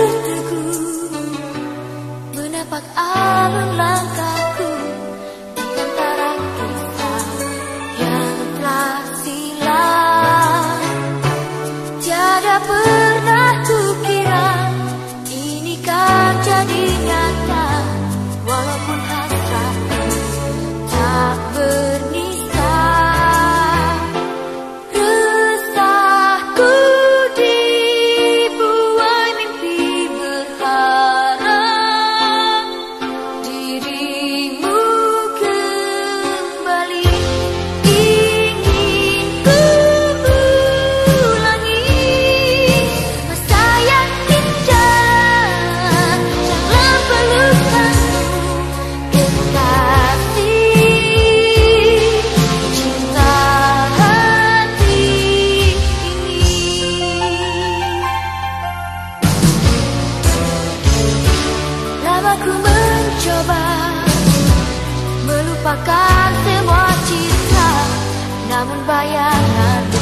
Berteguh, menapak abang langkah. mencoba melupakan semua cinta namun bayanganmu